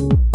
you